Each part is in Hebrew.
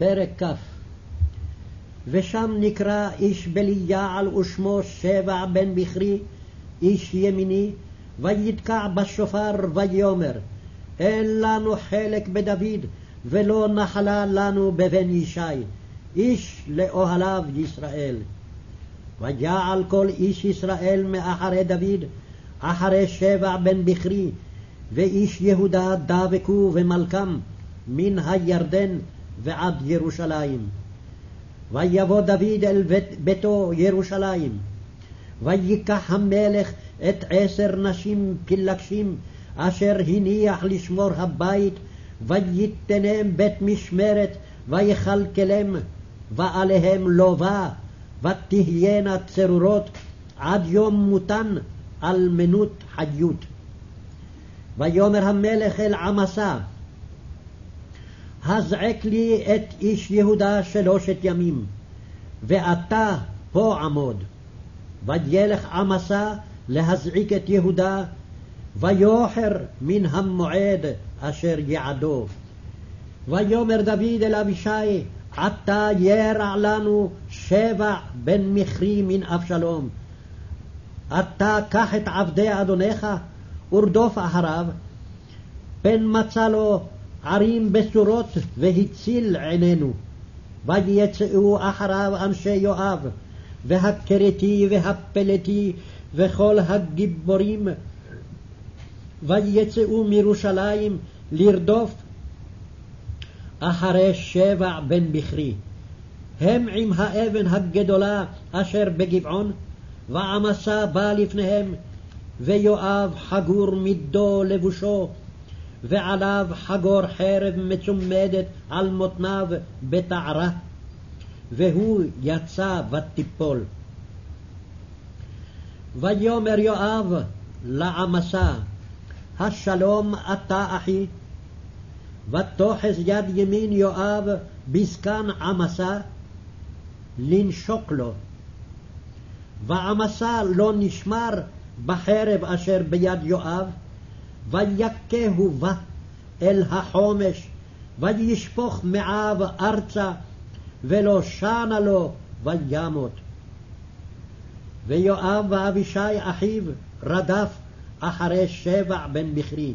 פרק כ. ושם נקרא איש בליעל ושמו שבע בן בכרי, איש ימיני, ויתקע בשופר ויאמר, אין לנו חלק בדוד, ולא נחלה לנו בבן ישי, איש לאוהליו ישראל. ויעל כל איש ישראל מאחרי דוד, אחרי שבע בן בכרי, ואיש יהודה דבקו ומלכם, מן הירדן ועד ירושלים. ויבוא דוד אל בית, ביתו ירושלים, ויקח המלך את עשר נשים פילגשים, אשר הניח לשמור הבית, ויתנם בית משמרת, ויכלכלם, ועליהם לובה, ותהיינה צרורות עד יום מותן על מנות חיות. ויאמר המלך אל עמסה, הזעק לי את איש יהודה שלושת ימים, ואתה פה עמוד. וילך עמסה להזעיק את יהודה, ויוחר מן המועד אשר יעדו. ויאמר דוד אל אבישי, עתה ירע לנו שבע בן מכרי מן אבשלום. אתה קח את עבדי אדונך ורדוף אחריו, פן מצא לו ערים בצורות והציל עינינו. ויצאו אחריו אנשי יואב, והכרתי והפלתי וכל הגיבורים, ויצאו מירושלים לרדוף אחרי שבע בן בכרי. הם עם האבן הגדולה אשר בגבעון, ועמסה בא לפניהם, ויואב חגור מידו לבושו, ועליו חגור חרב מצומדת על מותניו בתערה, והוא יצא ותיפול. ויאמר יואב לעמסה, השלום אתה אחי, ותאחז יד ימין יואב בזקן עמסה, לנשוק לו. ועמסה לא נשמר בחרב אשר ביד יואב, ויכהו בה אל החומש, וישפוך מעיו ארצה, ולא שנה לו וימות. ויואב ואבישי אחיו רדף אחרי שבע בן בכרי.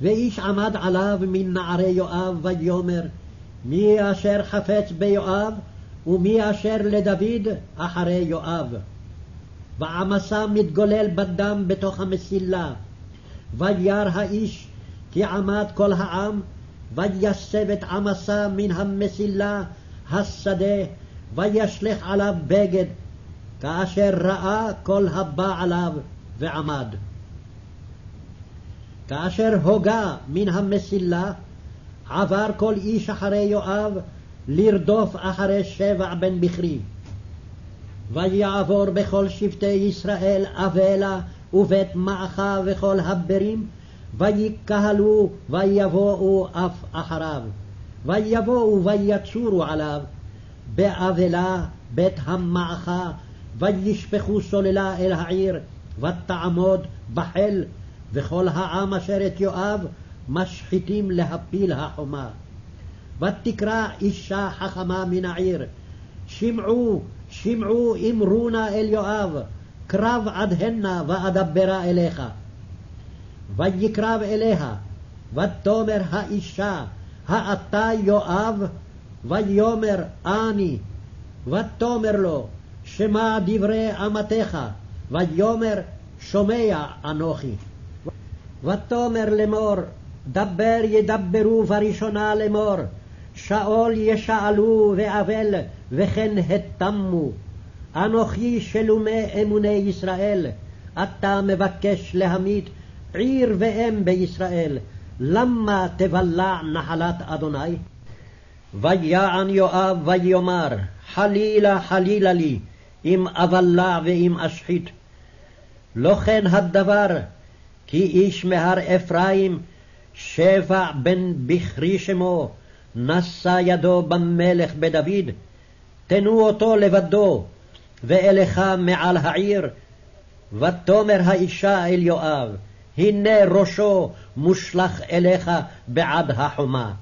ואיש עמד עליו מן נערי יואב ויאמר מי אשר חפץ ביואב ומי אשר לדוד אחרי יואב. ועמסה מתגולל בדם בתוך המסילה. וירא האיש כי עמד כל העם, ויסב את עמסה מן המסילה השדה, וישלך עליו בגד, כאשר ראה כל הבא עליו ועמד. כאשר הוגה מן המסילה, עבר כל איש אחרי יואב לרדוף אחרי שבע בן בכרי. ויעבור בכל שבטי ישראל אבלה ובית מעכה וכל הברים, ויקהלו ויבואו אף אחריו. ויבואו ויצורו עליו באבלה בית המעכה, וישפכו סוללה אל העיר, ותעמוד בחיל, וכל העם אשר את יואב משחיתים להפיל החומה. ותקרא אישה חכמה מן העיר, שמעו שמעו אמרו נא אל יואב, קרב עד הנה ואדברה אליך. ויקרב אליה, ותאמר האישה, האתה יואב? ויאמר אני. ותאמר לו, שמע דברי אמתך, ויאמר שומע אנוכי. ותאמר לאמור, דבר ידברו בראשונה לאמור, שאול ישאלו ואבל, וכן התמו. אנוכי שלומי אמוני ישראל, אתה מבקש להמית עיר ואם בישראל, למה תבלע נחלת אדוני? ויען יואב ויאמר, חלילה חלילה לי, אם אבלע ואם אשחית. לא כן הדבר, כי איש מהר אפרים, שבע בן בכרי שמו, נשא ידו במלך בדוד, תנו אותו לבדו, ואליך מעל העיר. ותאמר האישה אל יואב, הנה ראשו מושלך אליך בעד החומה.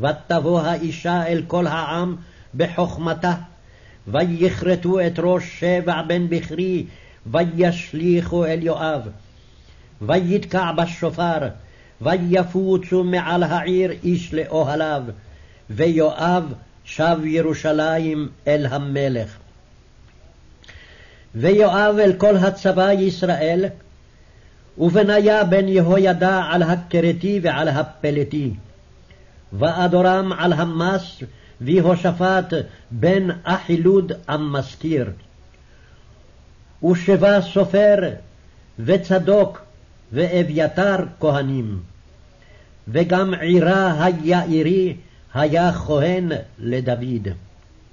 ותבוא האישה אל כל העם בחוכמתה, ויכרתו את ראש שבע בן בכרי, וישליכו אל יואב. ויתקע בשופר, ויפוצו מעל העיר איש לאוהליו, ויואב שב ירושלים אל המלך. ויואב אל כל הצבא ישראל, ובניה בן יהוידע על הכרתי ועל הפלתי. ואדורם על המס, ויהושפט בן אחילוד המזכיר. ושבע סופר, וצדוק, ואביתר כהנים. וגם עירה היאירי היה כהן לדוד.